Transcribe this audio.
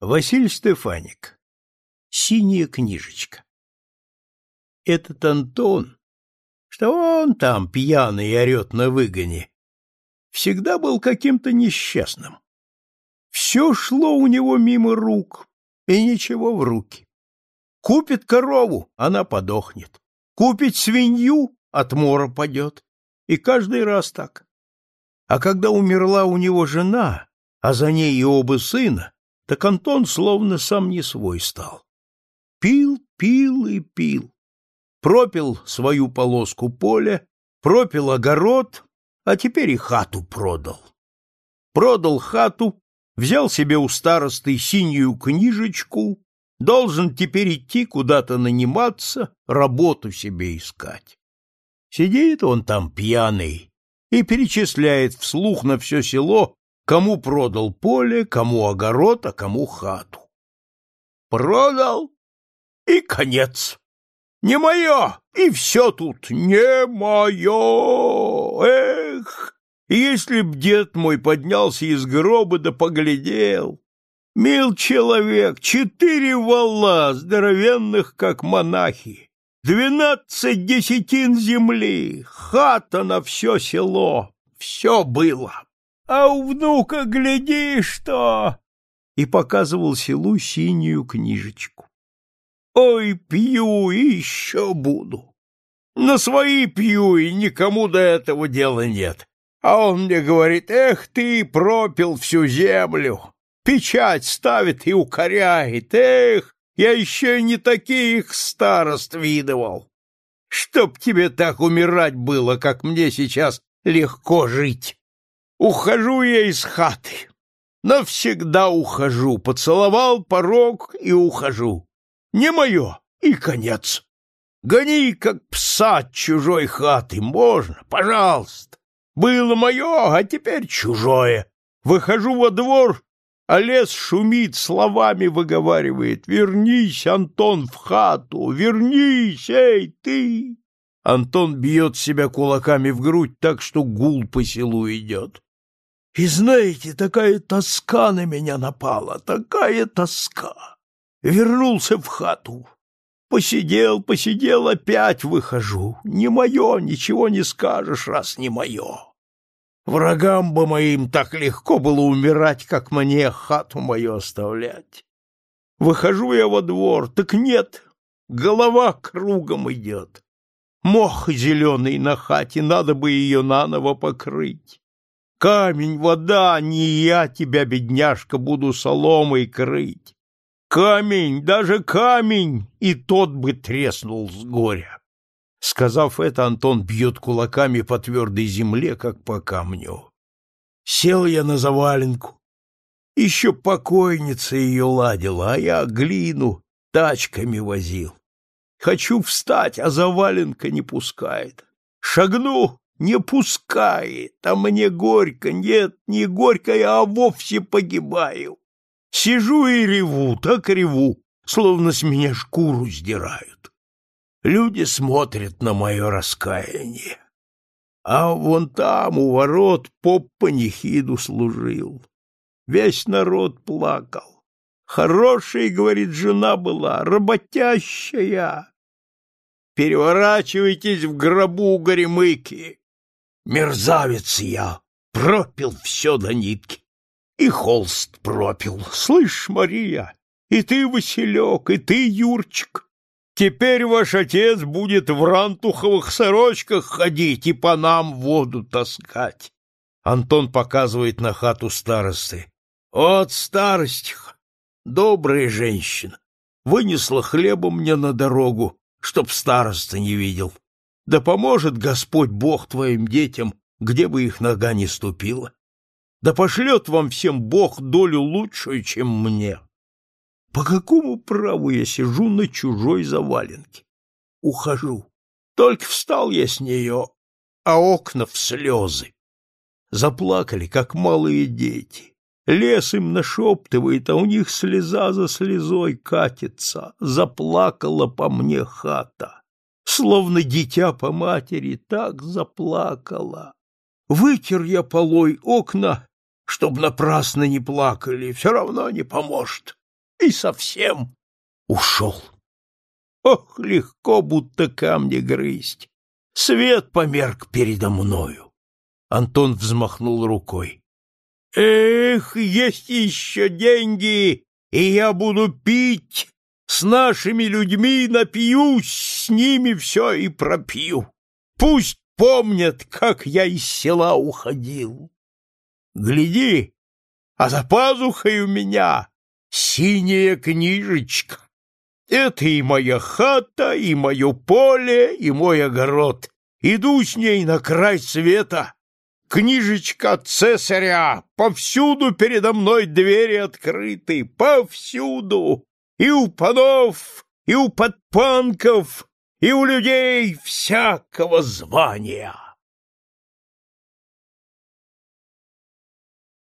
Василий Стефаник. Синяя книжечка. Этот Антон, что он там пьяный орет на выгоне, всегда был каким-то несчастным. Все шло у него мимо рук, и ничего в руки. Купит корову, она подохнет. Купит свинью, от мора падет. И каждый раз так. А когда умерла у него жена, а за ней и оба сына, так Антон словно сам не свой стал. Пил, пил и пил. Пропил свою полоску поля, пропил огород, а теперь и хату продал. Продал хату, взял себе у старосты синюю книжечку, должен теперь идти куда-то наниматься, работу себе искать. Сидит он там пьяный и перечисляет вслух на все село Кому продал поле, кому огород, а кому хату. Продал, и конец. Не мое, и все тут не мое. Эх, если б дед мой поднялся из гроба да поглядел. Мил человек, четыре вала, здоровенных, как монахи, двенадцать десятин земли, хата на все село, все было а у внука гляди что!» И показывал селу синюю книжечку. «Ой, пью и еще буду. На свои пью, и никому до этого дела нет. А он мне говорит, эх ты, пропил всю землю, печать ставит и укоряет, эх, я еще не таких старост видывал. Чтоб тебе так умирать было, как мне сейчас легко жить. Ухожу я из хаты. Навсегда ухожу. Поцеловал порог и ухожу. Не мое, и конец. Гони, как пса чужой хаты. Можно, пожалуйста. Было мое, а теперь чужое. Выхожу во двор, а лес шумит, словами выговаривает. Вернись, Антон, в хату, вернись, эй, ты! Антон бьет себя кулаками в грудь так, что гул по селу идет. И знаете, такая тоска на меня напала, такая тоска. Вернулся в хату. Посидел, посидел, опять выхожу. Не мое, ничего не скажешь, раз не мое. Врагам бы моим так легко было умирать, как мне хату мою оставлять. Выхожу я во двор, так нет, голова кругом идет. Мох зеленый на хате, надо бы ее наново покрыть. Камень, вода, не я тебя, бедняжка, буду соломой крыть. Камень, даже камень, и тот бы треснул с горя. Сказав это, Антон бьет кулаками по твердой земле, как по камню. Сел я на заваленку. Еще покойница ее ладила, а я глину тачками возил. Хочу встать, а заваленка не пускает. Шагну, не пускает, а мне горько, нет, не горько, я а вовсе погибаю. Сижу и реву, так реву, словно с меня шкуру сдирают. Люди смотрят на мое раскаяние. А вон там, у ворот, поп панихиду служил. Весь народ плакал. Хорошая, говорит, жена была, работящая. Переворачивайтесь в гробу, горемыки. Мерзавец я, пропил все до нитки. И холст пропил. Слышь, Мария, и ты, Василек, и ты, Юрчик, теперь ваш отец будет в рантуховых сорочках ходить и по нам воду таскать. Антон показывает на хату старосты. Вот старостиха, добрая женщина, вынесла хлеба мне на дорогу, чтоб староста не видел. Да поможет Господь Бог твоим детям, где бы их нога не ступила. Да пошлет вам всем Бог долю лучшую, чем мне. По какому праву я сижу на чужой заваленке? Ухожу. Только встал я с нее, а окна в слезы. Заплакали, как малые дети. Лес им нашептывает, а у них слеза за слезой катится. Заплакала по мне хата словно дитя по матери, так заплакала. Вытер я полой окна, чтоб напрасно не плакали, все равно не поможет. и совсем ушел. Ох, легко, будто камни грызть. Свет померк передо мною. Антон взмахнул рукой. Эх, есть еще деньги, и я буду пить. С нашими людьми напьюсь, с ними все и пропью. Пусть помнят, как я из села уходил. Гляди, а за пазухой у меня синяя книжечка. Это и моя хата, и мое поле, и мой огород. Иду с ней на край света. Книжечка цесаря, повсюду передо мной двери открыты, повсюду. И у панов, и у подпанков, и у людей всякого звания.